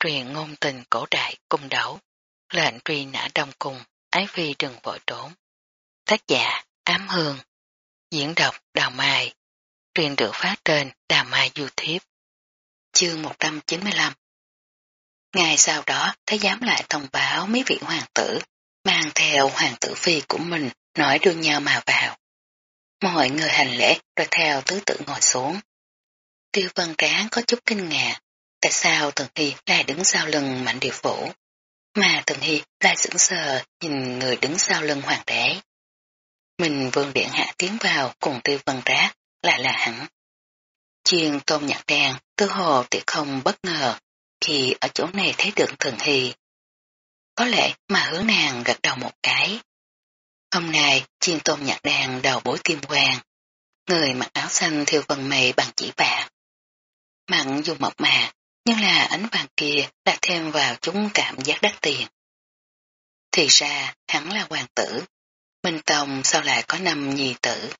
truyền ngôn tình cổ đại cung đấu, lệnh truy nã đông cung, ái phi đừng vội trốn. Tác giả Ám Hương, diễn đọc Đào Mai, truyền được phát trên Đào Mai YouTube. Chương 195 Ngày sau đó, Thái giám lại thông báo mấy vị hoàng tử, mang theo hoàng tử phi của mình, nói đưa nhau mà vào. Mọi người hành lễ rồi theo tứ tự ngồi xuống. Tiêu vân tráng có chút kinh ngạc, tại sao Tần Hy lại đứng sau lưng mạnh điều phủ, mà Tần Hy lại sững sờ nhìn người đứng sau lưng hoàng đế. Mình vương điện hạ tiến vào cùng tiêu vân rác, lại là hắn. Chiên tôn nhạc đen tư hồ thì không bất ngờ khi ở chỗ này thấy được Tần Hy. Có lẽ mà hướng nàng gật đầu một cái. Hôm nay chiên tôn nhạc đàn đầu bối kim quang, người mặc áo xanh thiêu vần mây bằng chỉ bạc. Mặn dù mộc mạc, nhưng là ánh vàng kia đã thêm vào chúng cảm giác đắt tiền. Thì ra, hắn là hoàng tử. Minh Tông sao lại có năm nhì tử?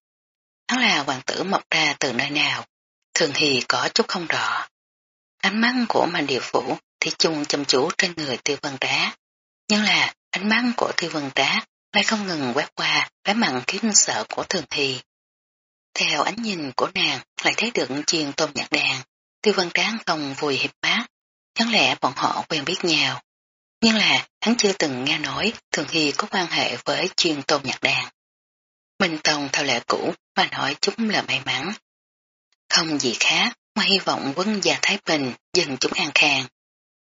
Hắn là hoàng tử mọc ra từ nơi nào? Thường thì có chút không rõ. Ánh mắt của mạnh điều phủ thì chung chăm chú trên người tiêu vân đá. Nhưng là ánh mắt của tiêu vân đá lại không ngừng quét qua cái mặn kính sợ của thường thì. Theo ánh nhìn của nàng lại thấy được chiên tôm nhạc đàn, tiêu Văn tráng không vùi hiệp mát, chẳng lẽ bọn họ quen biết nhau. Nhưng là hắn chưa từng nghe nói thường hy có quan hệ với chuyên tôn nhạc đàn. Minh Tông theo lệ cũ mà nói chúng là may mắn. Không gì khác mà hy vọng quân gia Thái Bình dần chúng an khang.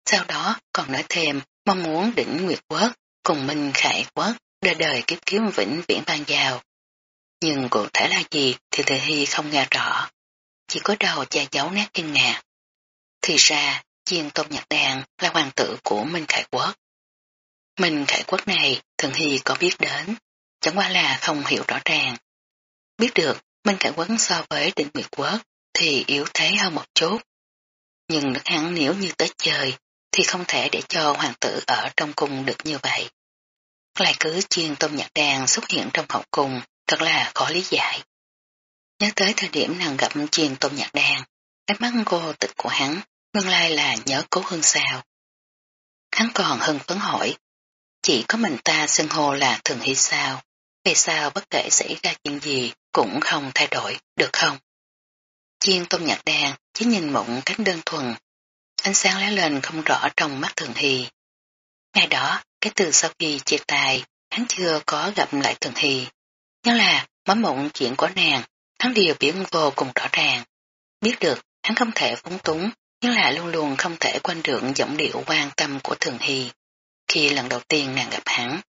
Sau đó còn nói thêm mong muốn đỉnh Nguyệt Quốc cùng Minh Khải Quốc đời đời kiếp kiếm vĩnh viễn ban giao. Nhưng cụ thể là gì thì Thường Hy không nghe rõ, chỉ có đầu che giấu nét kinh ngạc. Thì ra, chiên tôn nhạc đàn là hoàng tử của Minh Khải Quốc. Minh Khải Quốc này Thường Hy có biết đến, chẳng qua là không hiểu rõ ràng. Biết được Minh Khải Quốc so với định Nguyệt Quốc thì yếu thế hơn một chút. Nhưng nước hắn nếu như tới trời thì không thể để cho hoàng tử ở trong cung được như vậy lại cứ chiên tôm nhạc đàn xuất hiện trong hậu cung, thật là khó lý giải. Nhớ tới thời điểm nàng gặp chiên tôm nhạc đàn, cái mắt cô tịch của hắn, nguyên lai là nhớ cố hương sao. Hắn còn hưng phấn hỏi, chỉ có mình ta xưng hô là thường hy sao, về sao bất kể xảy ra chuyện gì cũng không thay đổi, được không? Chiên tôm nhạc đàn chỉ nhìn mộng cánh đơn thuần, ánh sáng lé lên không rõ trong mắt thường hy. Ngày đó, cái từ sau khi chia tay, hắn chưa có gặp lại Thường Hy. Nhưng là mắm mộng chuyện của nàng, hắn đều biết vô cùng rõ ràng. Biết được hắn không thể phóng túng, nhưng là luôn luôn không thể quên được giọng điệu quan tâm của Thường Hy. Khi lần đầu tiên nàng gặp hắn,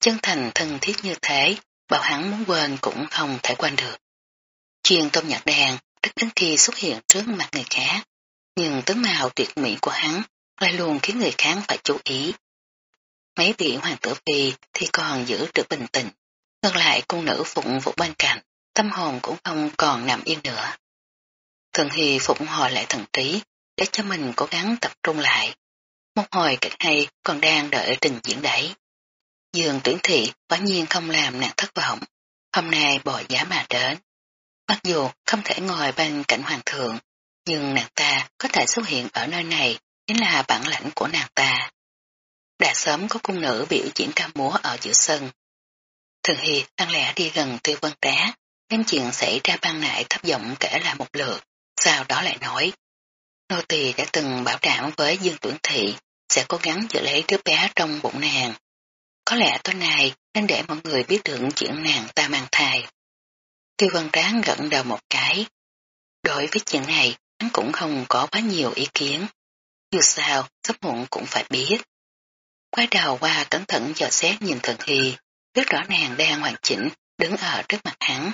chân thành thân thiết như thế, bảo hắn muốn quên cũng không thể quên được. Chuyên tôm nhạc đàn rất đến khi xuất hiện trước mặt người khác, nhưng tướng mạo tuyệt mỹ của hắn lại luôn khiến người khác phải chú ý. Mấy vị hoàng tử phi thì còn giữ được bình tĩnh. Ngược lại cung nữ phụng vụ bên cạnh, tâm hồn cũng không còn nằm yên nữa. Thường Hy phụng hồi lại thần trí, để cho mình cố gắng tập trung lại. Một hồi kịch hay còn đang đợi trình diễn đấy. Dương tuyển thị quả nhiên không làm nàng thất vọng. Hôm nay bò giá mà đến. Mặc dù không thể ngồi bên cạnh hoàng thượng, nhưng nàng ta có thể xuất hiện ở nơi này chính là bản lãnh của nàng ta đã sớm có cung nữ biểu diễn ca múa ở giữa sân. Thường Hy ăn lẽ đi gần tiêu vân trá, đem chuyện xảy ra ban nãy thấp giọng kể lại một lượt, sau đó lại nói. Nô tỳ đã từng bảo đảm với Dương Tuyển Thị sẽ cố gắng giữ lấy đứa bé trong bụng nàng. Có lẽ tối nay nên để mọi người biết được chuyện nàng ta mang thai. Tiêu văn tráng gận đầu một cái. Đối với chuyện này, hắn cũng không có quá nhiều ý kiến. Dù sao, sắp muộn cũng phải biết. Quay đầu qua cẩn thận dò xét nhìn Thần Hy, biết rõ nàng đang hoàn chỉnh, đứng ở trước mặt hắn,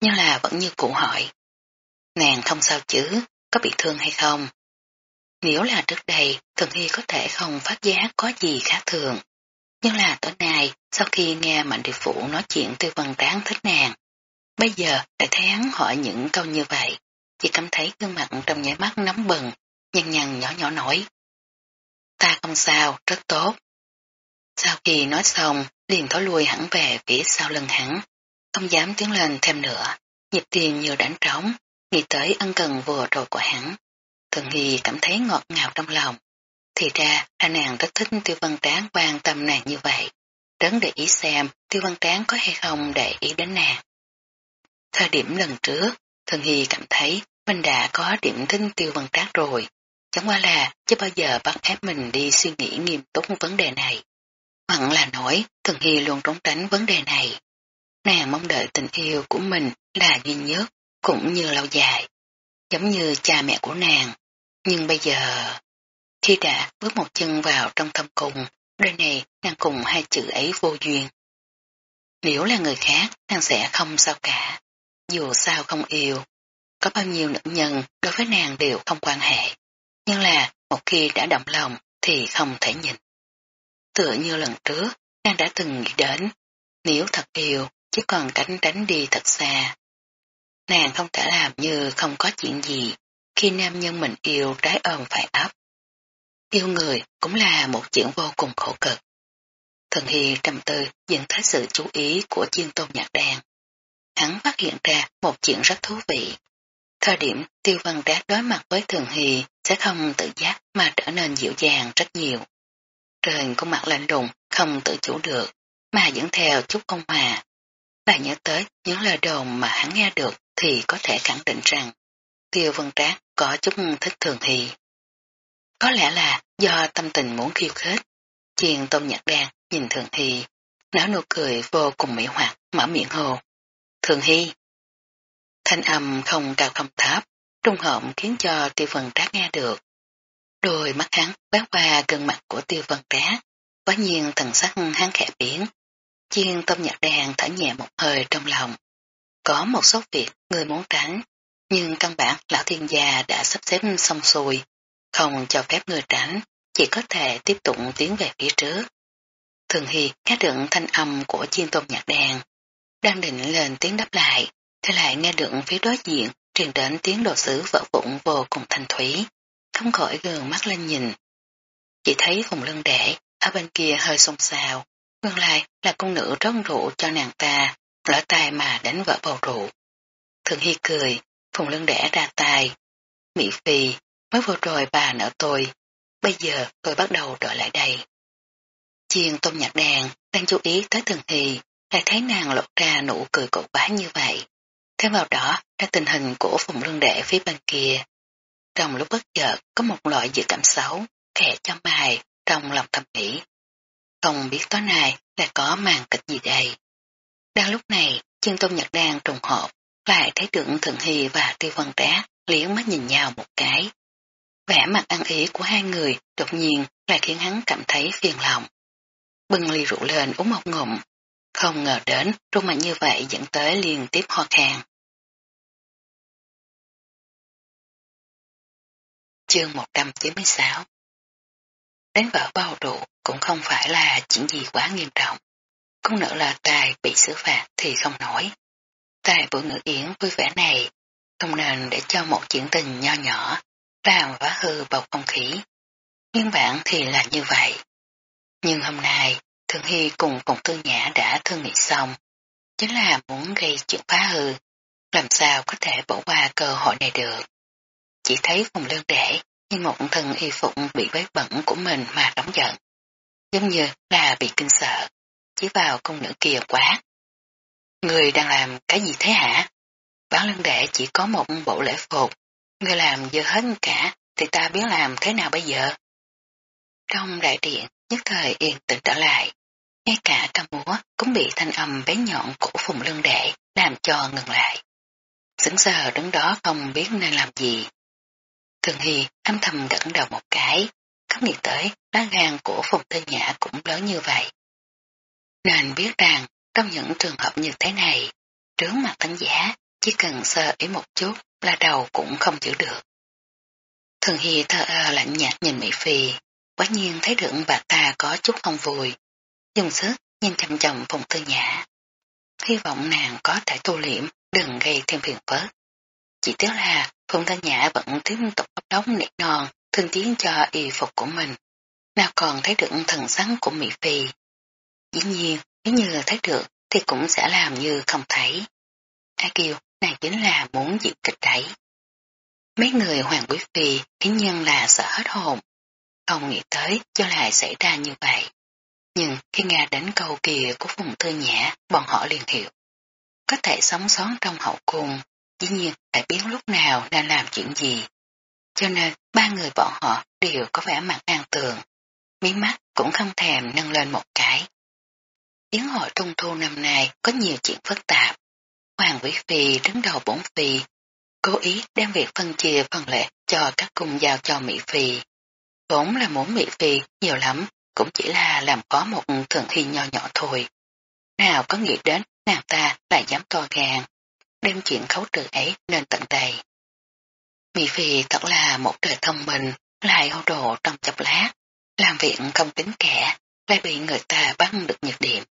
nhưng là vẫn như cũ hỏi. Nàng không sao chứ, có bị thương hay không? Nếu là trước đây, thường Hy có thể không phát giác có gì khác thường. Nhưng là tối nay, sau khi nghe Mạnh Địa Phụ nói chuyện tư văn tán thích nàng, bây giờ lại thấy hắn hỏi những câu như vậy, chỉ cảm thấy gương mặt trong nháy mắt nóng bừng, nhăn nhăn nhỏ nhỏ nói. Ta không sao, rất tốt. Sau khi nói xong, liền thối lui hẳn về phía sau lưng hắn, không dám tiến lên thêm nữa, nhịp tiền như đánh trống, nghĩ tới ân cần vừa rồi của hắn. Thường Hy cảm thấy ngọt ngào trong lòng. thì ra là nàng rất thích tiêu văn tráng quan tâm nàng như vậy. Đấng để ý xem tiêu văn tráng có hay không để ý đến nàng. Thời điểm lần trước, Thường Hy cảm thấy mình đã có điểm thích tiêu văn tráng rồi. Chẳng qua là chưa bao giờ bắt ép mình đi suy nghĩ nghiêm túc vấn đề này. Hoặc là nói Thường Hy luôn trốn tránh vấn đề này. Nàng mong đợi tình yêu của mình là duy nhất, cũng như lâu dài. Giống như cha mẹ của nàng. Nhưng bây giờ, khi đã bước một chân vào trong thâm cung, đời này nàng cùng hai chữ ấy vô duyên. Nếu là người khác, nàng sẽ không sao cả. Dù sao không yêu, có bao nhiêu nữ nhân đối với nàng đều không quan hệ. Nhưng là một khi đã động lòng thì không thể nhìn. Tựa như lần trước, nàng đã từng nghĩ đến, nếu thật yêu, chỉ còn tránh tránh đi thật xa. Nàng không thể làm như không có chuyện gì, khi nam nhân mình yêu trái ôm phải ấp. Yêu người cũng là một chuyện vô cùng khổ cực. Thần Hy trầm tư dẫn tới sự chú ý của chiên tôn nhạc đàn. Hắn phát hiện ra một chuyện rất thú vị. Thời điểm tiêu văn đát đối mặt với Thường Hy sẽ không tự giác mà trở nên dịu dàng rất nhiều. Trời có mặt lạnh đùng không tự chủ được mà dẫn theo chút công hòa. Lại nhớ tới những lời đồn mà hắn nghe được thì có thể khẳng định rằng tiêu văn trác có chút thích Thường Hy. Có lẽ là do tâm tình muốn khiêu khích. Chiền tôn nhạc đan nhìn Thường Hy, nở nụ cười vô cùng mỹ hoạt, mở miệng hồ. Thường Hy. Thanh âm không cao không thấp, trung hộm khiến cho tiêu vân trác nghe được. Đôi mắt hắn quét qua gần mặt của tiêu vân trác, quá nhiên thần sắc hắn khẽ biến. Chiên tâm nhạc đàn thở nhẹ một hơi trong lòng. Có một số việc người muốn tránh, nhưng căn bản lão thiên gia đã sắp xếp xong xuôi, không cho phép người tránh, chỉ có thể tiếp tục tiến về phía trước. Thường Hy nghe được thanh âm của chiên tôm nhạc đàn, đang định lên tiếng đáp lại, thế lại nghe được phía đối diện truyền đến tiếng đồ sứ vỡ vụn vô cùng thanh thủy, không khỏi gường mắt lên nhìn. Chỉ thấy vùng lưng đệ, ở bên kia hơi xôn xao, nguyên lại là cung nữ rót rượu cho nàng ta, lỡ tay mà đánh vỡ bầu rượu. Thường Hy cười, phùng lưng đẻ ra tay. Mỹ Phi, mới vừa rồi bà nợ tôi, bây giờ tôi bắt đầu đợi lại đây. Chiên tôm nhạc đàn đang chú ý tới Thường Hy, lại thấy nàng lộ ra nụ cười cổ bá như vậy. Thêm vào đó là tình hình của phùng lưng đệ phía bên kia. Trong lúc bất chợt có một loại dự cảm xấu, khẽ cho mài, trong lòng thầm nghĩ. Không biết tối nay là có màn kịch gì đây. Đang lúc này, chân tông nhật đang trùng hộp, lại thấy tượng Thượng Hy và Tiêu Văn Trác liếng mắt nhìn nhau một cái. Vẻ mặt ăn ý của hai người đột nhiên lại khiến hắn cảm thấy phiền lòng. Bưng ly rượu lên uống một ngụm, không ngờ đến rung mạnh như vậy dẫn tới liên tiếp ho khan. Chương 196 Đánh vỡ bao trụ cũng không phải là chuyện gì quá nghiêm trọng. Con nợ là tài bị xử phạt thì không nổi. Tài bữa ngữ yến vui vẻ này không nên để cho một chuyện tình nho nhỏ làm phá hư bầu không khí. Nguyên bản thì là như vậy. Nhưng hôm nay, Thường Hy cùng Phùng Tư Nhã đã thương nghị xong, chính là muốn gây chuyện phá hư, làm sao có thể bỏ qua cơ hội này được. Chỉ thấy Phùng lương để như một thân y phục bị vết bẩn của mình mà đóng giận. Giống như là bị kinh sợ, chỉ vào công nữ kia quá. Người đang làm cái gì thế hả? Bán lưng đệ chỉ có một bộ lễ phục, người làm dơ hết cả thì ta biết làm thế nào bây giờ? Trong đại điện, nhất thời yên tĩnh trở lại. Ngay cả ca múa cũng bị thanh âm bé nhọn của phùng lưng đệ làm cho ngừng lại. Sững sờ đứng đó không biết nên làm gì. Thường Hy âm thầm gật đầu một cái, không nghĩ tới lá gan của Phùng Tư Nhã cũng lớn như vậy. Nên biết rằng trong những trường hợp như thế này, trướng mặt thánh giả chỉ cần sơ ý một chút là đầu cũng không giữ được. Thường Hy thơ ơ lạnh nhạt nhìn Mỹ Phi, quả nhiên thấy được bà ta có chút không vui, dùng sức nhìn chầm chầm Phùng Tư Nhã. Hy vọng nàng có thể tu liễm, đừng gây thêm phiền phức. Chỉ tiếc là Phùng Thanh Nhã vẫn tiếp tục bóc đóng nỉ non, thương tiến cho y phục của mình. Nào còn thấy được thần sắn của Mỹ Phi. Dĩ nhiên, nếu như thấy được thì cũng sẽ làm như không thấy. A Kiều, này chính là muốn diễn kịch đấy. Mấy người hoàng quý phi khiến nhân là sợ hết hồn. không nghĩ tới cho lại xảy ra như vậy. Nhưng khi nghe đến câu kia của Phùng Thư Nhã, bọn họ liền hiểu. Có thể sống sót trong hậu cung, dĩ nhiên phải biết lúc nào nên làm chuyện gì. Cho nên ba người bọn họ đều có vẻ mặt an tường. Mí mắt cũng không thèm nâng lên một cái. Yến hội trung thu năm nay có nhiều chuyện phức tạp. Hoàng Vĩ Phi đứng đầu bốn phi, cố ý đem việc phân chia phần lệ cho các cung giao cho Mỹ Phi. Vốn là muốn Mỹ Phi nhiều lắm, cũng chỉ là làm có một thượng thi nho nhỏ thôi. Nào có nghĩ đến nàng ta lại dám to gan, đem chuyện khấu trừ ấy lên tận đây. Mỹ Phi thật là một trời thông minh, lại hô đồ trong chập lát, làm việc không tính kẻ, lại bị người ta bắt được nhược điểm.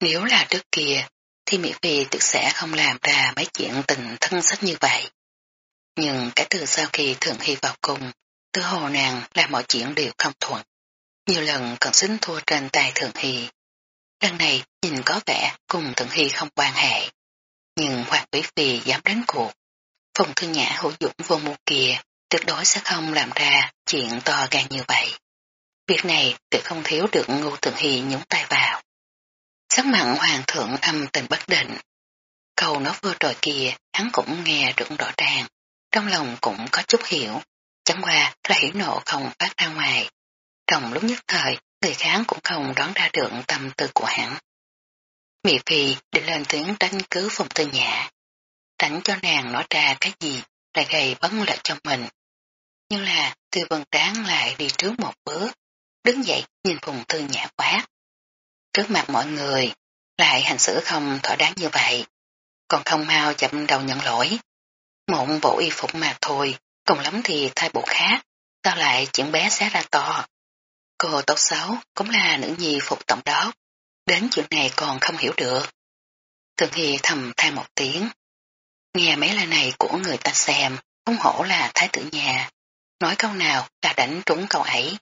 Nếu là trước kia, thì Mỹ Phi tuyệt sẽ không làm ra mấy chuyện tình thân sách như vậy. Nhưng kể từ sau khi Thường Hy vào cùng, tư hồ nàng làm mọi chuyện đều không thuận. Nhiều lần còn xính thua trên tay Thường Hy. Lần này nhìn có vẻ cùng Thường Hy không quan hệ. Nhưng Hoàng Quý Phi dám đánh cuộc. Phùng Thư Nhã hữu dũng vô mưu kia tuyệt đối sẽ không làm ra chuyện to gan như vậy. Việc này tự không thiếu được Ngô thượng Hy nhúng tay vào. Sắc mặn hoàng thượng âm tình bất định. Câu nó vừa rồi kia hắn cũng nghe được rõ ràng, trong lòng cũng có chút hiểu, chẳng qua là hiểu nộ không phát ra ngoài. Trong lúc nhất thời, người kháng cũng không đoán ra được tâm tư của hắn. Mị Phi định lên tiếng đánh cứ phòng tư nhã, tránh cho nàng nói ra cái gì lại gây bấn lợi cho mình. Nhưng là tư vân tráng lại đi trước một bước, đứng dậy nhìn phùng tư nhã quát trước mặt mọi người, lại hành xử không thỏa đáng như vậy, còn không mau chậm đầu nhận lỗi. mộng bộ y phục mà thôi, cùng lắm thì thay bộ khác, sao lại chuyện bé xé ra to. Cô tốt xấu cũng là nữ nhi phục tổng đó, đến chuyện này còn không hiểu được. Thường Hy thầm than một tiếng. Nghe mấy lời này của người ta xem, không hổ là thái tử nhà, nói câu nào là đánh trúng câu ấy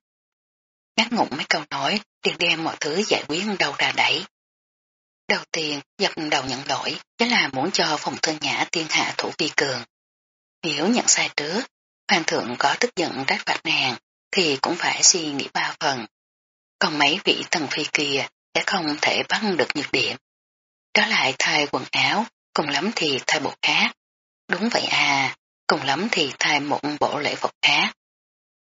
ngắt ngụm mấy câu nói, liền đem mọi thứ giải quyết đầu ra đẩy. Đầu tiên, dập đầu nhận lỗi, chính là muốn cho phòng thân nhã tiên hạ thủ vi cường. Nếu nhận sai trước, hoàng thượng có tức giận trách phạt nàng, thì cũng phải suy nghĩ ba phần. Còn mấy vị thần phi kia sẽ không thể bắt được nhược điểm. Đó lại thay quần áo, cùng lắm thì thay bộ khác. Đúng vậy à, cùng lắm thì thay một bộ lễ phục khác.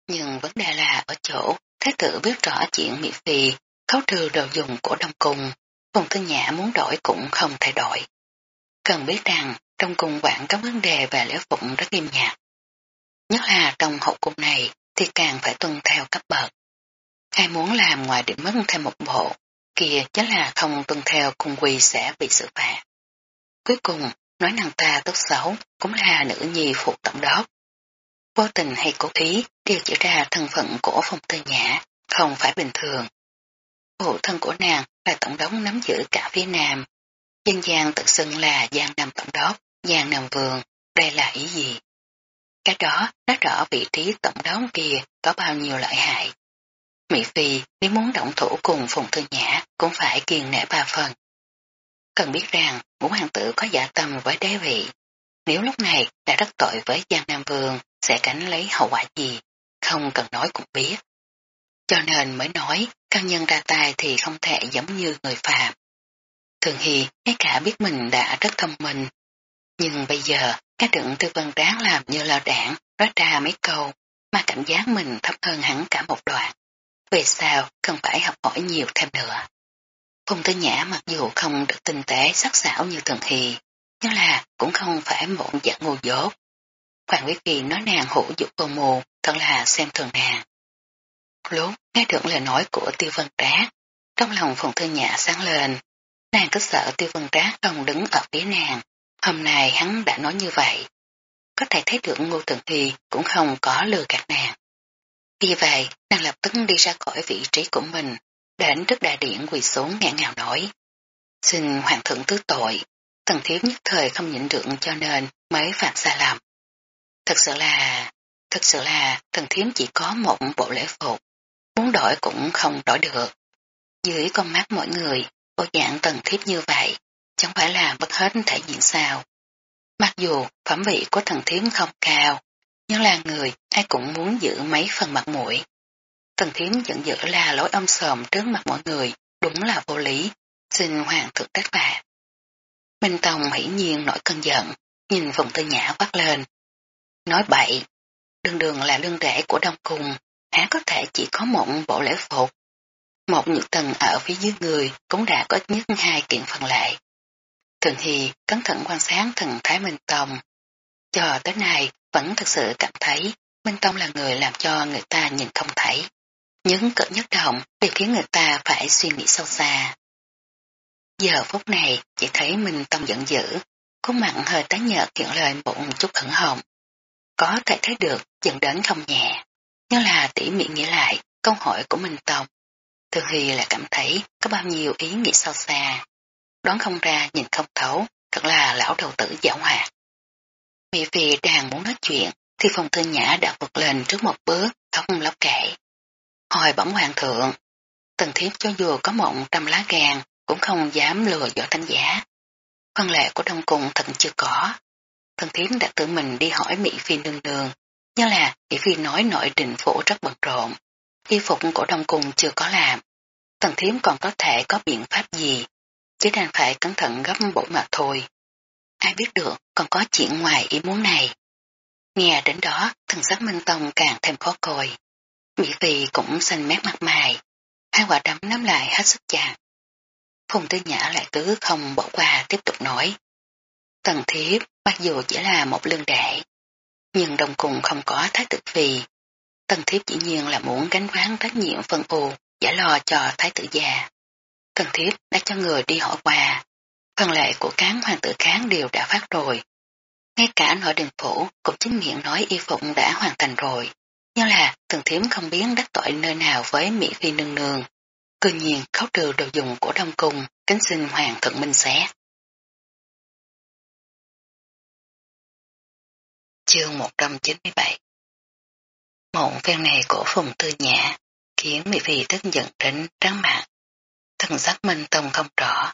Nhưng vấn đề là ở chỗ Thái tử biết rõ chuyện Mỹ Phi, khấu trừ đồ dùng của Đông Cung, Phùng Tư Nhã muốn đổi cũng không thay đổi. Cần biết rằng trong cung quản có vấn đề về lễ phục rất nghiêm nhạc. Nhất là trong hậu cung này thì càng phải tuân theo cấp bậc. Ai muốn làm ngoài điểm mất thêm một bộ, kia chính là không tuân theo cung quy sẽ bị xử phạt. Cuối cùng, nói nàng ta tốt xấu cũng là nữ nhi phụ tổng đốc vô tình hay cố ý đều chỉ ra thân phận của phong tư nhã, không phải bình thường. Phụ thân của nàng là tổng đốc nắm giữ cả phía Nam. Dân gian tự xưng là Giang Nam Tổng đốc, Giang Nam Vườn, đây là ý gì? Cái đó nói rõ vị trí tổng đốc kia có bao nhiêu lợi hại. Mỹ Phi nếu muốn động thủ cùng Phùng Thư Nhã cũng phải kiên nể ba phần. Cần biết rằng ngũ hoàng tử có giả tâm với đế vị. Nếu lúc này đã đắc tội với Giang Nam Vương sẽ cảnh lấy hậu quả gì, không cần nói cũng biết. Cho nên mới nói, căn nhân ra tay thì không thể giống như người phàm. Thường Hy ngay cả biết mình đã rất thông minh, nhưng bây giờ các đựng tư vân đáng làm như lò đảng, nói ra mấy câu, mà cảm giác mình thấp hơn hẳn cả một đoạn. Về sao cần phải học hỏi nhiều thêm nữa. Phùng Tư Nhã mặc dù không được tinh tế sắc sảo như Thường Hy, nhưng là cũng không phải một dạng ngu dốt. Hoàng Quý Phi nói nàng hữu dụng cô mù, thật là xem thường nàng. Lúc nghe được lời nói của tiêu vân trác, trong lòng phùng thư nhã sáng lên, nàng cứ sợ tiêu vân trác không đứng ở phía nàng, hôm nay hắn đã nói như vậy. Có thể thấy được ngô thường thi cũng không có lừa gạt nàng. Vì vậy, nàng lập tức đi ra khỏi vị trí của mình, đến trước đại điện quỳ xuống ngạn ngào nói. Xin hoàng thượng tứ tội, tần thiếu nhất thời không nhịn được cho nên mới phạm sai lầm. Thật sự là, thật sự là thần thiếu chỉ có một bộ lễ phục, muốn đổi cũng không đổi được. Dưới con mắt mọi người, bộ dạng tần thiếp như vậy, chẳng phải là bất hết thể diện sao. Mặc dù phẩm vị của thần thiếm không cao, nhưng là người ai cũng muốn giữ mấy phần mặt mũi. Tần thiếm giận dữ là lỗi âm sòm trước mặt mọi người, đúng là vô lý, xin hoàng thượng trách phạt. Minh Tông hiển nhiên nổi cơn giận, nhìn vòng Tư Nhã quát lên. Nói bậy, đường đường là lương rễ của Đông Cung, há có thể chỉ có một bộ lễ phục. Một nhược tần ở phía dưới người cũng đã có ít nhất hai kiện phần lệ. Thường Hy cẩn thận quan sát thần Thái Minh Tông. Cho tới nay vẫn thực sự cảm thấy Minh Tông là người làm cho người ta nhìn không thấy. Những cỡ nhất động đều khiến người ta phải suy nghĩ sâu xa. Giờ phút này chỉ thấy Minh Tông giận dữ, khuôn mặn hơi tái nhợt hiện lên một chút ẩn hồng. Có thể thấy được dẫn đến không nhẹ, nhưng là tỉ mỉ nghĩ lại câu hỏi của Minh Tông. Thường Hy là cảm thấy có bao nhiêu ý nghĩ sâu xa. Đoán không ra nhìn không thấu, thật là lão đầu tử giả hoạt. Vì phi đang muốn nói chuyện thì phòng thư nhã đã vượt lên trước một bước, không lóc kể. Hồi bẩm hoàng thượng, tần thiếp cho dù có mộng trăm lá gan cũng không dám lừa dõi thanh giả. Phân lệ của đông cung thật chưa có. Thần thiếp đã tự mình đi hỏi Mỹ Phi nương nương, như là Mỹ Phi nói nội đình phủ rất bận rộn, y phục của đông cung chưa có làm. Thần thiếp còn có thể có biện pháp gì, chỉ đang phải cẩn thận gấp bộ mà thôi. Ai biết được còn có chuyện ngoài ý muốn này. Nghe đến đó, thần sắc Minh Tông càng thêm khó coi. Mỹ Phi cũng xanh mét mặt mày, hai quả đấm nắm lại hết sức chặt. Phùng Tư Nhã lại cứ không bỏ qua tiếp tục nói. Tần thiếp mặc dù chỉ là một lương đệ, nhưng đồng cùng không có thái tử phi. Tần thiếp chỉ nhiên là muốn gánh ván trách nhiệm phân ưu, giả lo cho thái tử già. Tần thiếp đã cho người đi hỏi quà phần lệ của cán hoàng tử cán đều đã phát rồi. Ngay cả nội đình phủ cũng chính miệng nói y phụng đã hoàn thành rồi. Nhưng là thường thiếm không biết đắc tội nơi nào với Mỹ Phi nương nương. Cư nhiên khấu trừ đồ dùng của Đông Cung, kính xin Hoàng thượng minh xé. Chương 197 Mộng phen này của Phùng Tư Nhã khiến Mỹ Phi tức giận đến trắng mặt. Thần giác minh tông không rõ,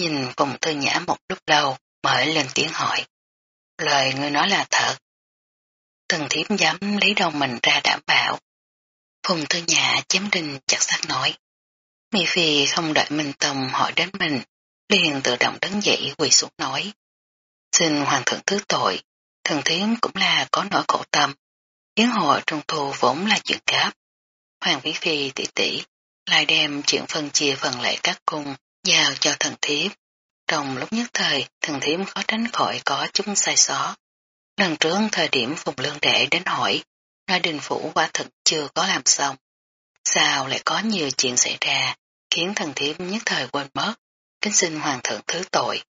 nhìn cùng thư Nhã một lúc lâu mới lên tiếng hỏi. Lời người nói là thật. Thần thiếp dám lấy đầu mình ra đảm bảo. Phùng thư Nhã chém đinh chặt xác nói. Mỹ Phi không đợi Minh Tông hỏi đến mình, liền tự động đứng dậy quỳ xuống nói. Xin Hoàng thượng thứ tội, thần thiếp cũng là có nỗi khổ tâm. Yến hội trung thu vốn là chuyện gấp. Hoàng Vĩ Phi tỷ tỷ lại đem chuyện phân chia phần lệ các cung giao cho thần thiếp. Trong lúc nhất thời, thần thiếp khó tránh khỏi có chút sai sót. Lần trước thời điểm Phùng Lương Đệ đến hỏi, nói đình phủ quả thực chưa có làm xong. Sao lại có nhiều chuyện xảy ra, khiến thần thiếp nhất thời quên mất, kính xin hoàng thượng thứ tội.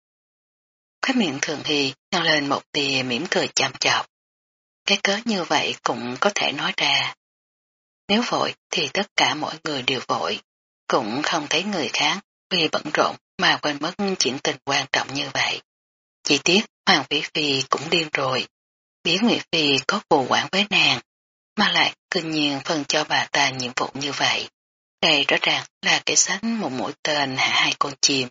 Khói miệng thường hy nhau lên một tia mỉm cười chăm chọc. Cái cớ như vậy cũng có thể nói ra. Nếu vội thì tất cả mọi người đều vội, cũng không thấy người khác vì bận rộn mà quên mất chuyện tình quan trọng như vậy. Chỉ tiếc Hoàng Vĩ Phi cũng điên rồi, biết Nguyệt Phi có phù quản với nàng, mà lại kinh nhiên phân cho bà ta nhiệm vụ như vậy. Đây rõ ràng là cái sánh một mũi tên hạ hai con chim.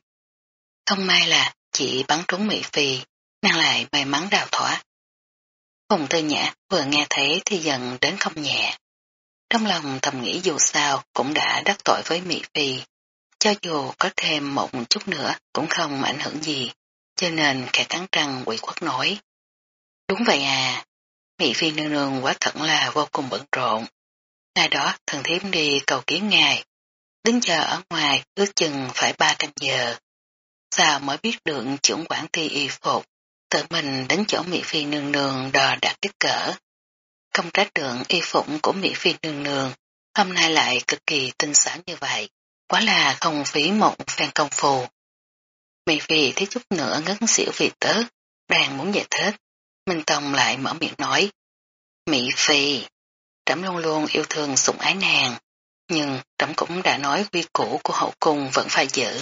Không may là chỉ bắn trúng Mỹ Phi, nàng lại may mắn đào thoát. Phùng Tư Nhã vừa nghe thấy thì giận đến không nhẹ. Trong lòng thầm nghĩ dù sao cũng đã đắc tội với Mỹ Phi. Cho dù có thêm một chút nữa cũng không ảnh hưởng gì, cho nên kẻ cắn răng quỷ quất nói. Đúng vậy à, Mỹ Phi nương nương quá thật là vô cùng bận rộn. Ngày đó thần thiếp đi cầu kiến ngài, đứng chờ ở ngoài ước chừng phải ba canh giờ. Sao mới biết được trưởng quản thi y phục, tự mình đến chỗ Mỹ Phi nương nương đò đạt kích cỡ. Không trách được y phục của Mỹ Phi nương nương, hôm nay lại cực kỳ tinh xảo như vậy, quá là không phí một phen công phu. Mỹ Phi thấy chút nữa ngất xỉu vì tớ, đang muốn giải thích, Minh Tông lại mở miệng nói. Mỹ Phi, trẫm luôn luôn yêu thương sủng ái nàng, nhưng trẫm cũng đã nói quy củ của hậu cung vẫn phải giữ.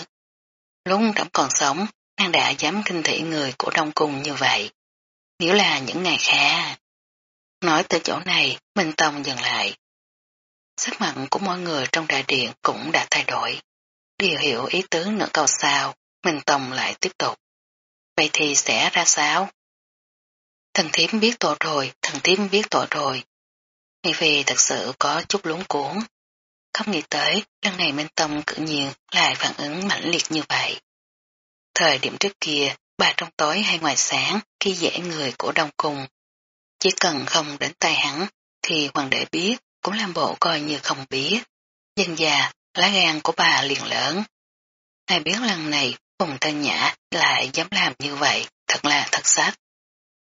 Lúc trẫm còn sống, nàng đã dám kinh thị người của đông cung như vậy. Nếu là những ngày khác. Nói tới chỗ này, Minh Tông dừng lại. Sắc mặt của mọi người trong đại điện cũng đã thay đổi. Điều hiểu ý tứ nửa câu sao, Minh Tông lại tiếp tục. Vậy thì sẽ ra sao? Thần thiếm biết tội rồi, thần thiếm biết tội rồi. Mỹ Phi thật sự có chút lúng cuốn, không nghĩ tới lần này Minh Tông cự nhiên lại phản ứng mãnh liệt như vậy. Thời điểm trước kia, bà trong tối hay ngoài sáng khi dễ người của Đông Cung. Chỉ cần không đến tay hắn thì hoàng đệ biết cũng làm bộ coi như không biết. Dân già, lá gan của bà liền lớn. Ai biết lần này Phùng Tân Nhã lại dám làm như vậy, thật là thật sắc.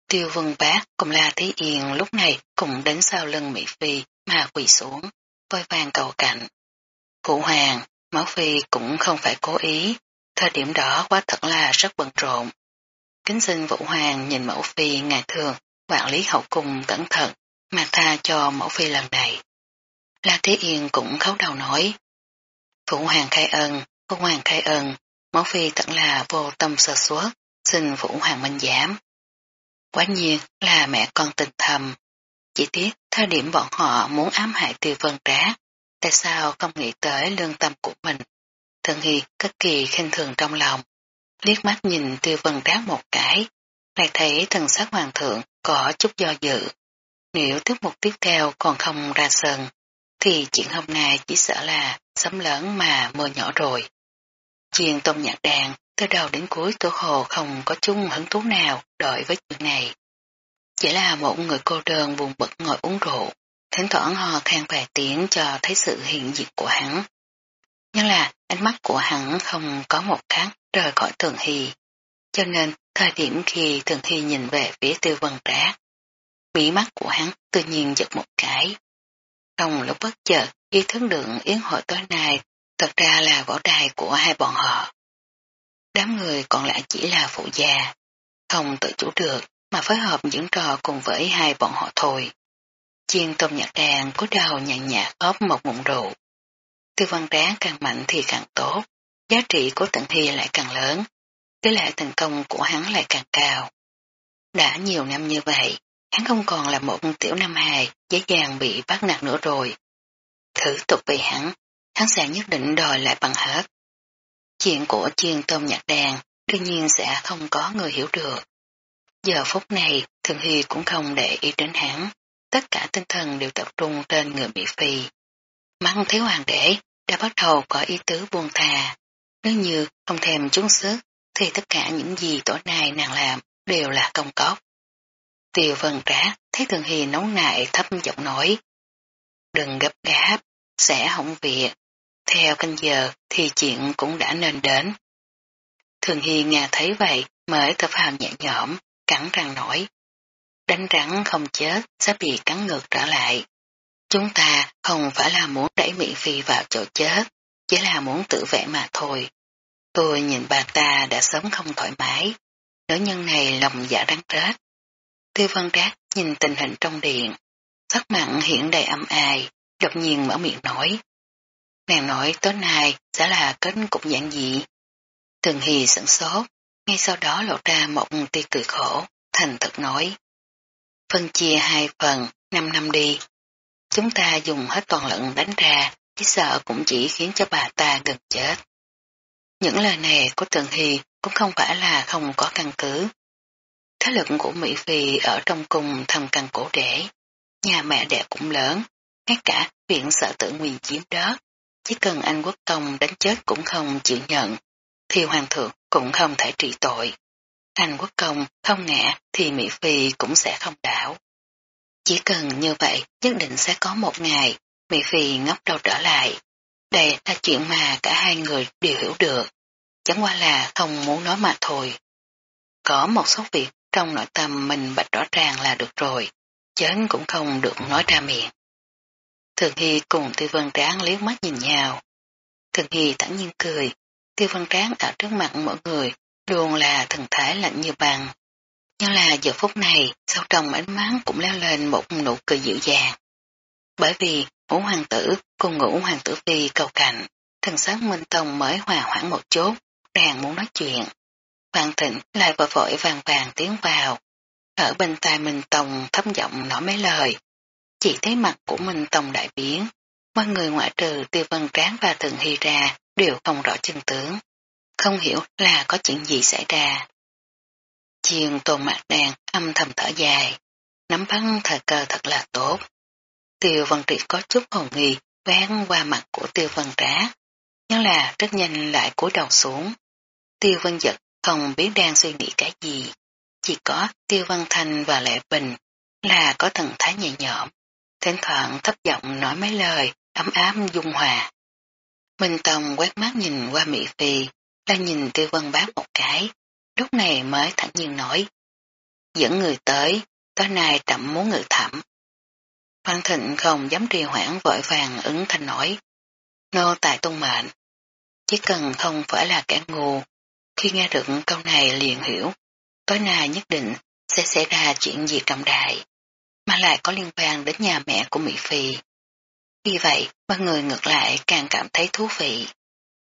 Tiêu vân bác cùng La Thế Yên lúc này cũng đến sau lưng Mỹ Phi mà quỳ xuống, vơi vàng cầu cạnh. Phụ hoàng, Máu Phi cũng không phải cố ý, thời điểm đó quá thật là rất bận rộn. Kính xin Vũ Hoàng nhìn Mẫu Phi ngày thường, quản lý hậu cung cẩn thận, mà tha cho Mẫu Phi lần này. La Thế Yên cũng khấu đầu nói. Phụ Hoàng khai ân, Phụ Hoàng khai ân, Mẫu Phi thật là vô tâm sơ suất, xin Phụ Hoàng minh giảm. Quá nhiên là mẹ con tình thầm. Chỉ tiếc thời điểm bọn họ muốn ám hại tiêu vân trá, tại sao không nghĩ tới lương tâm của mình. Thần Hy cất kỳ khinh thường trong lòng, liếc mắt nhìn tiêu vân trá một cái, lại thấy thần sắc hoàng thượng có chút do dự. Nếu tiếp mục tiếp theo còn không ra sân, thì chuyện hôm nay chỉ sợ là sấm lớn mà mưa nhỏ rồi. Chuyện tôm nhạc đàn từ đầu đến cuối tổ hồ không có chung hứng thú nào đối với chuyện này. Chỉ là một người cô đơn buồn bực ngồi uống rượu, thỉnh thoảng hò khan vài tiếng cho thấy sự hiện diện của hắn. Nhưng là ánh mắt của hắn không có một kháng rời khỏi thường hy. Cho nên thời điểm khi thường hy nhìn về phía tư vân trá, mỹ mắt của hắn tự nhiên giật một cái. Trong lúc bất chợt ý thức được yến hội tối nay thật ra là võ đài của hai bọn họ. Đám người còn lại chỉ là phụ gia, không tự chủ được mà phối hợp diễn trò cùng với hai bọn họ thôi. Chiên tôm nhạc đàn có đầu nhàn nhạt ốp một ngụm rượu. Tư văn ráng càng mạnh thì càng tốt, giá trị của tận thi lại càng lớn, cái lại thành công của hắn lại càng cao. Đã nhiều năm như vậy, hắn không còn là một tiểu nam hài dễ dàng bị bắt nạt nữa rồi. Thử tục vì hắn, hắn sẽ nhất định đòi lại bằng hết. Chuyện của chiên tôm nhạc đàn đương nhiên sẽ không có người hiểu được. Giờ phút này, Thường Hy cũng không để ý đến hắn, tất cả tinh thần đều tập trung trên người bị Phi. Măng thiếu hoàng đế đã bắt đầu có ý tứ buông thà, nếu như không thèm chúng sức, thì tất cả những gì tối nay nàng làm đều là công cốc. Tiêu vân trá thấy Thường Hy nóng nại thấp giọng nói. Đừng gấp gáp, sẽ hỏng việc. Theo canh giờ thì chuyện cũng đã nên đến. Thường Hy nghe thấy vậy mới thở phào nhẹ nhõm, cắn răng nổi. Đánh rắn không chết sẽ bị cắn ngược trở lại. Chúng ta không phải là muốn đẩy Mỹ Phi vào chỗ chết, chỉ là muốn tự vệ mà thôi. Tôi nhìn bà ta đã sớm không thoải mái, nữ nhân này lòng dạ đáng rết. Tư văn rác nhìn tình hình trong điện, sắc mặn hiện đầy âm ai, đột nhiên mở miệng nói. Nàng nói tối nay sẽ là kết cục dạng dị. Tường Hì sẵn sốt, ngay sau đó lộ ra một tia cười khổ, thành thật nói. Phân chia hai phần, năm năm đi. Chúng ta dùng hết toàn lận đánh ra, chỉ sợ cũng chỉ khiến cho bà ta gần chết. Những lời này của Tường Hì cũng không phải là không có căn cứ. Thế lực của Mỹ Phi ở trong cung thầm căn cổ đẻ, nhà mẹ đẻ cũng lớn, ngay cả viện sợ tự nguyên chiếm đất, chỉ cần anh quốc công đánh chết cũng không chịu nhận, thì hoàng thượng cũng không thể trị tội. Anh quốc công không ngã thì Mỹ Phi cũng sẽ không đảo. Chỉ cần như vậy nhất định sẽ có một ngày Mỹ Phi ngóc đầu trở lại. Đây là chuyện mà cả hai người đều hiểu được. Chẳng qua là không muốn nói mà thôi. Có một số việc trong nội tâm mình bạch rõ ràng là được rồi. Chến cũng không được nói ra miệng. Thường Hy cùng Tiêu Vân Tráng liếc mắt nhìn nhau. Thường Hy thẳng nhiên cười, Tiêu Vân Tráng ở trước mặt mọi người luôn là thần thái lạnh như bằng. Nhưng là giờ phút này, sau trong ánh mắt cũng leo lên một nụ cười dịu dàng. Bởi vì ngũ hoàng tử cùng ngũ hoàng tử phi cầu cạnh, thần sắc Minh Tông mới hòa hoãn một chút, đang muốn nói chuyện. Hoàng thịnh lại vội vội vàng vàng tiến vào. Ở bên tai Minh Tông thấp giọng nói mấy lời, chỉ thấy mặt của Minh Tông đại biến, mọi người ngoại trừ tiêu vân tráng và thường hy ra đều không rõ chân tướng. Không hiểu là có chuyện gì xảy ra. Chiền tôn mạc đàn âm thầm thở dài, nắm bắn thời cơ thật là tốt. Tiêu Văn Trị có chút hồn nghi vén qua mặt của tiêu vân trá, nhưng là rất nhanh lại cúi đầu xuống. Tiêu vân giật không biết đang suy nghĩ cái gì, chỉ có tiêu văn thanh và lệ bình là có thần thái nhẹ nhõm, thỉnh thoảng thấp giọng nói mấy lời ấm áp dung hòa. Minh Tông quét mắt nhìn qua Mỹ Phi, là nhìn tiêu văn bác một cái, lúc này mới thẳng nhiên nói. Dẫn người tới, tối nay trậm muốn ngự thẩm. Văn Thịnh không dám trì hoãn vội vàng ứng thanh nói. Nô tài tôn mệnh. Chỉ cần không phải là kẻ ngu, khi nghe được câu này liền hiểu, tối nay nhất định sẽ xảy ra chuyện gì trọng đại, mà lại có liên quan đến nhà mẹ của Mỹ Phi. Vì vậy, mọi người ngược lại càng cảm thấy thú vị.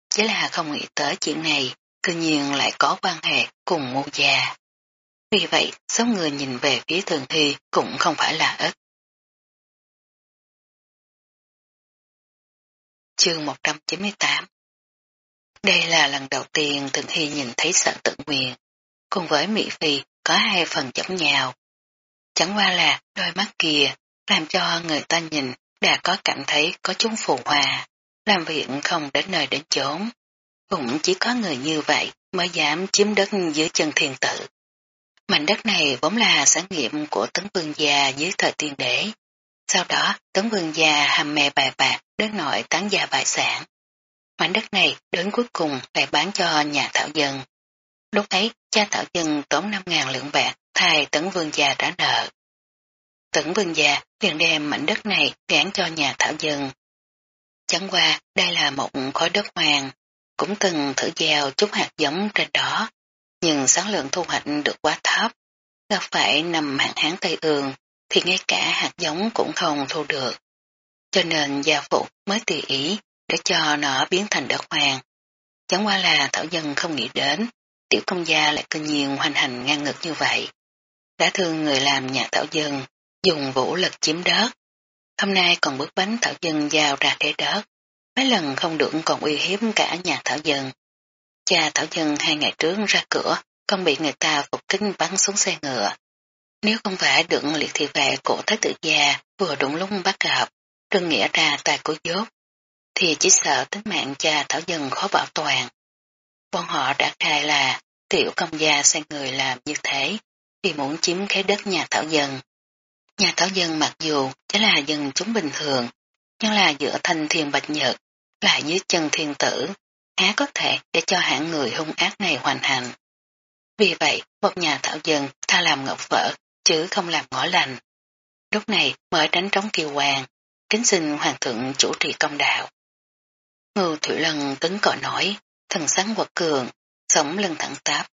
Chỉ là không nghĩ tới chuyện này, cư nhiên lại có quan hệ cùng ngô gia. Vì vậy, số người nhìn về phía thường thi cũng không phải là ít. Chương 198 đây là lần đầu tiên Thường Hy nhìn thấy sợ tự nguyện, cùng với Mỹ Phi có hai phần giống nhau. Chẳng qua là đôi mắt kia làm cho người ta nhìn đã có cảm thấy có chúng phù hòa, làm việc không đến nơi đến chốn. Cũng chỉ có người như vậy mới dám chiếm đất dưới chân thiên tử. Mảnh đất này vốn là sản nghiệm của tấn vương gia dưới thời tiên đế. Sau đó, tấn vương gia hàm mê bài bạc đến nội tán gia bại sản. Mảnh đất này đến cuối cùng lại bán cho nhà thảo dân. Lúc ấy, cha thảo dân tốn 5.000 lượng bạc thay tấn vương gia trả nợ. Tấn vương gia liền đem mảnh đất này gán cho nhà thảo dân. Chẳng qua, đây là một khối đất hoàng, cũng từng thử gieo chút hạt giống trên đó, nhưng sản lượng thu hoạch được quá thấp. Gặp phải nằm hạn hán Tây Ương, thì ngay cả hạt giống cũng không thu được. Cho nên gia phụ mới tùy ý để cho nó biến thành đất hoàng. Chẳng qua là thảo dân không nghĩ đến, tiểu công gia lại cơ nhiên hoành hành ngang ngực như vậy. Đã thương người làm nhà thảo dân, dùng vũ lực chiếm đất. Hôm nay còn bước bánh thảo dân giao ra cái đất. Mấy lần không được còn uy hiếp cả nhà thảo dân. Cha thảo dân hai ngày trước ra cửa, không bị người ta phục kính bắn xuống xe ngựa. Nếu không phải được liệt thị vệ của thái tử gia vừa đúng lúc bắt gặp, trưng nghĩa ra tài của dốt, thì chỉ sợ tính mạng cha thảo dân khó bảo toàn. Bọn họ đã khai là tiểu công gia sai người làm như thế, vì muốn chiếm cái đất nhà thảo dân. Nhà thảo dân mặc dù chỉ là dân chúng bình thường, nhưng là giữa thanh thiên bạch nhật, là dưới chân thiên tử, há có thể để cho hạng người hung ác này hoàn hành. Vì vậy, một nhà thảo dân tha làm ngọc vỡ, chứ không làm ngõ lành. Lúc này mới đánh trống kiều hoàng, kính xin hoàng thượng chủ trì công đạo. Ngưu Thủy Lân cứng cọ nổi, thần sáng quật cường, sống lưng thẳng táp.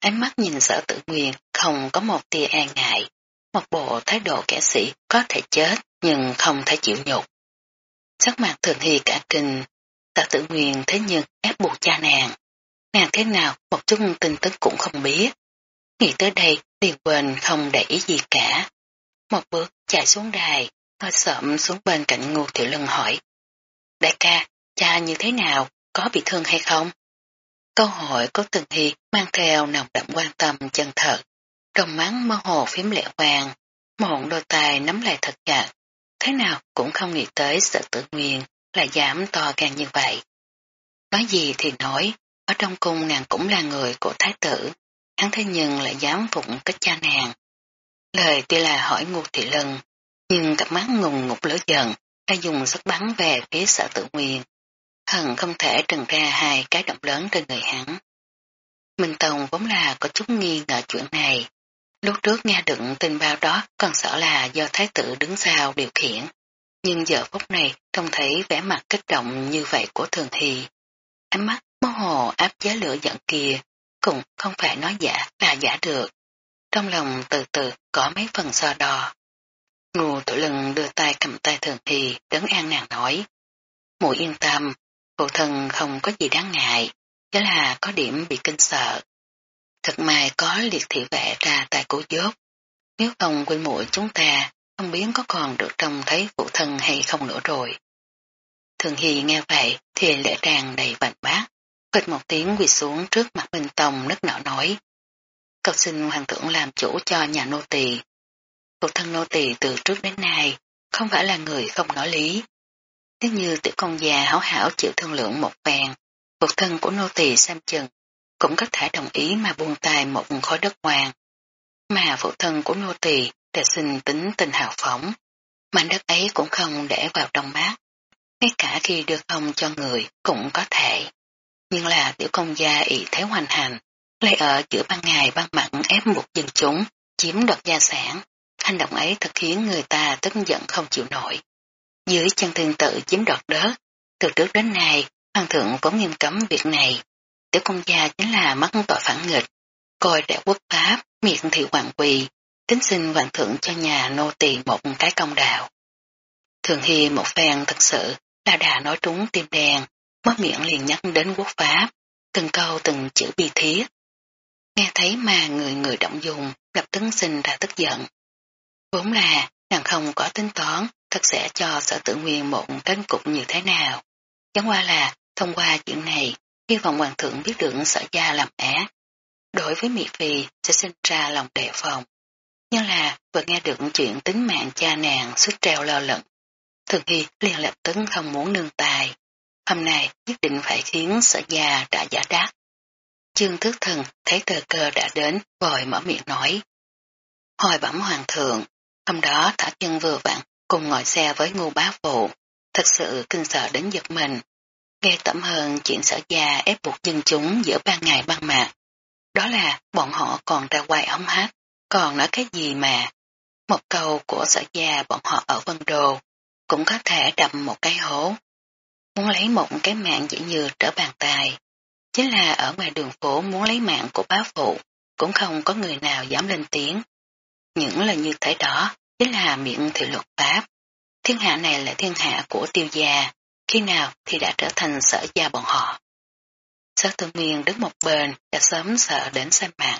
Ánh mắt nhìn sở tự nguyên không có một tia e ngại, một bộ thái độ kẻ sĩ có thể chết nhưng không thể chịu nhục. Sắc mặt thường hy cả kinh, sở tự nguyên thế nhưng ép buộc cha nàng. Nàng thế nào một chút tin tức cũng không biết. Nghĩ tới đây liền quên không để ý gì cả. Một bước chạy xuống đài, hơi sợm xuống bên cạnh ngô tiểu lân hỏi. Đại ca, cha như thế nào, có bị thương hay không? Câu hỏi có từng hy mang theo nồng đậm quan tâm chân thật. Trong mắng mơ hồ phím lệ hoàng, mộn đôi tay nắm lại thật chặt. Thế nào cũng không nghĩ tới sợ tự nguyên là giảm to gan như vậy. Nói gì thì nói, ở trong cung nàng cũng là người của thái tử, hắn thế nhưng lại dám phụng cách cha nàng. Lời tuy là hỏi ngu thị lân, nhưng cặp mắt ngùng ngục lửa dần, đã dùng sức bắn về phía sở tự nguyên. Hận không thể trừng ra hai cái động lớn trên người hắn. Minh Tông vốn là có chút nghi ngờ chuyện này. Lúc trước nghe được tin bao đó còn sợ là do thái tử đứng sau điều khiển. Nhưng giờ phút này trông thấy vẻ mặt kích động như vậy của Thường Hy. Ánh mắt mơ hồ áp chế lửa giận kia, cũng không phải nói giả là giả được. Trong lòng từ từ có mấy phần so đo. Ngô thủ lưng đưa tay cầm tay thường thì đấng an nàng nói. Mùi yên tâm, phụ thân không có gì đáng ngại, chỉ là có điểm bị kinh sợ. Thật may có liệt thị vệ ra tại cổ dốt. Nếu không quên mũi chúng ta, không biết có còn được trông thấy phụ thân hay không nữa rồi. Thường Hy nghe vậy thì lễ tràng đầy vành bát, phịch một tiếng quỳ xuống trước mặt Minh Tông nức nở nói. Cầu xin hoàng thượng làm chủ cho nhà nô tỳ. Phụ thân nô tỳ từ trước đến nay không phải là người không nói lý nếu như tiểu công già hảo hảo chịu thương lượng một vàng, phụ thân của nô tỳ xem chừng, cũng có thể đồng ý mà buông tay một khối đất hoàng. Mà phụ thân của nô tỳ đã xin tính tình hào phóng, mảnh đất ấy cũng không để vào trong bát. Ngay cả khi đưa không cho người cũng có thể. Nhưng là tiểu công gia ý thế hoành hành, lại ở giữa ban ngày ban mặt ép buộc dân chúng, chiếm đoạt gia sản. Hành động ấy thật khiến người ta tức giận không chịu nổi. Dưới chân thương tự chiếm đoạt đất, từ trước đến nay, hoàng thượng vốn nghiêm cấm việc này. Tiểu công gia chính là mắc tội phản nghịch, coi đại quốc pháp, miệng thị hoàng quỳ, tính xin hoàng thượng cho nhà nô tỳ một cái công đạo. Thường Hy một phen thật sự là đã nói trúng tim đèn, mất miệng liền nhắc đến quốc pháp, từng câu từng chữ bi thiết. Nghe thấy mà người người động dùng, lập tức sinh ra tức giận. Vốn là, nàng không có tính toán, thật sẽ cho sở tự nguyên một kết cục như thế nào. Chẳng qua là, thông qua chuyện này, hy vọng hoàng thượng biết được sở gia làm ác. Đối với Mỹ Phi sẽ sinh ra lòng đề phòng. Nhưng là vừa nghe được chuyện tính mạng cha nàng suốt treo lo lận. Thường Hy liền lập tức không muốn nương tài. Hôm nay nhất định phải khiến sở gia đã giả đáp. Chương thức thần thấy thời cơ đã đến, vội mở miệng nói. Hồi bẩm hoàng thượng, hôm đó thả chân vừa vặn cùng ngồi xe với ngu bá phụ, thật sự kinh sợ đến giật mình. Nghe tẩm hơn chuyện sở gia ép buộc dân chúng giữa ban ngày ban mạc. Đó là bọn họ còn ra quay ống hát, còn nói cái gì mà. Một câu của sở gia bọn họ ở Vân Đồ cũng có thể đập một cái hố. Muốn lấy một cái mạng dễ như trở bàn tay. Chính là ở ngoài đường phố muốn lấy mạng của bá phụ, cũng không có người nào dám lên tiếng. Những lời như thế đó chính là miệng thị luật pháp. Thiên hạ này là thiên hạ của tiêu gia, khi nào thì đã trở thành sở gia bọn họ. Sở tự nguyên đứng một bên đã sớm sợ đến xem mạng.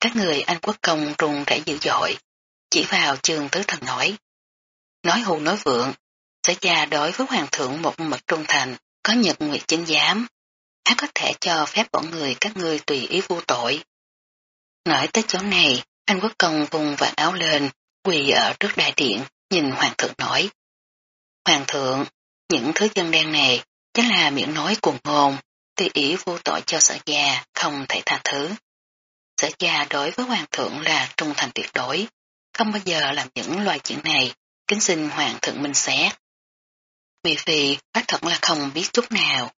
Các người anh quốc công run rẩy dữ dội, chỉ vào trường tứ thần nói. Nói hù nói vượng, sở gia đối với hoàng thượng một mật trung thành, có nhật nguyệt chính giám. Hắn có thể cho phép bọn người các ngươi tùy ý vô tội. Nói tới chỗ này, anh quốc công vùng vạt áo lên, quỳ ở trước đại điện, nhìn hoàng thượng nói. Hoàng thượng, những thứ dân đen này chính là miệng nói cuồng ngôn, tùy ý vô tội cho sở gia, không thể tha thứ. Sở gia đối với hoàng thượng là trung thành tuyệt đối, không bao giờ làm những loài chuyện này, kính xin hoàng thượng minh xét. Vì vì bác thật là không biết chút nào.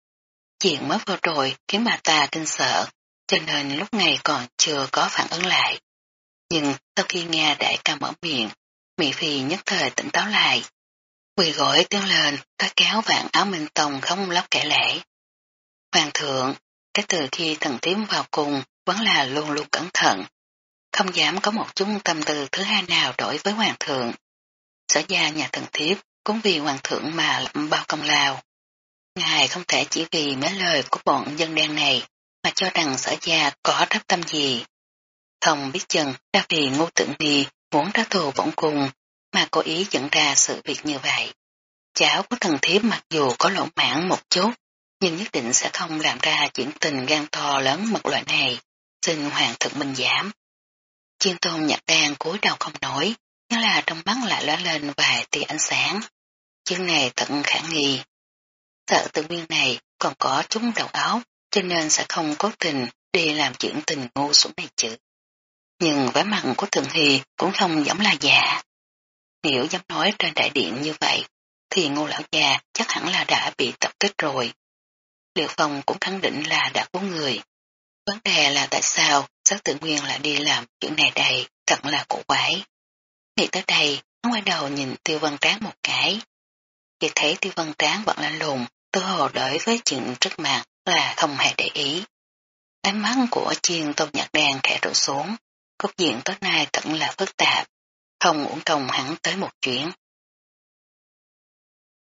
Chuyện mất vừa rồi khiến bà ta kinh sợ, cho nên lúc này còn chưa có phản ứng lại. Nhưng sau khi nghe đại ca mở miệng, Mỹ Phi nhất thời tỉnh táo lại. Quỳ gối tiếng lên, có kéo vạn áo minh tông không lóc kể lễ. Hoàng thượng, cái từ khi thần tím vào cùng vẫn là luôn luôn cẩn thận, không dám có một chút tâm tư thứ hai nào đổi với hoàng thượng. Sở gia nhà thần thiếp cũng vì hoàng thượng mà lậm bao công lao. Ngài không thể chỉ vì mấy lời của bọn dân đen này mà cho rằng sở gia có đắp tâm gì. Không biết chừng là vì ngô tự nghi muốn trả thù võng cùng mà cố ý dẫn ra sự việc như vậy. Cháu của thần thiếp mặc dù có lỗ mãn một chút, nhưng nhất định sẽ không làm ra chuyện tình gan to lớn mật loại này, xin hoàng thượng minh giảm. Chiên tôn nhạc đan cúi đầu không nổi, nhưng là trong mắt lại lóe lên vài tia ánh sáng. Chương này tận khả nghi. Sợ tự nguyên này còn có chúng đầu áo, cho nên sẽ không cố tình đi làm chuyện tình ngu xuống này chứ. Nhưng vẻ mặt của Thường Hy cũng không giống là già. Nếu dám nói trên đại điện như vậy, thì ngô lão già chắc hẳn là đã bị tập kích rồi. Liệu Phong cũng khẳng định là đã có người. Vấn đề là tại sao sát tự nguyên lại đi làm chuyện này đây, thật là cổ quái. Nghĩ tới đây, nó quay đầu nhìn tiêu văn tráng một cái. Khi thấy tiêu văn tráng vẫn lạnh lùng, tư hồ đối với chuyện trước mặt là không hề để ý. Ánh mắt của chiên tôn nhạc đàn khẽ đổ xuống, cốt diện tối nay thật là phức tạp, không uổng công hẳn tới một chuyến.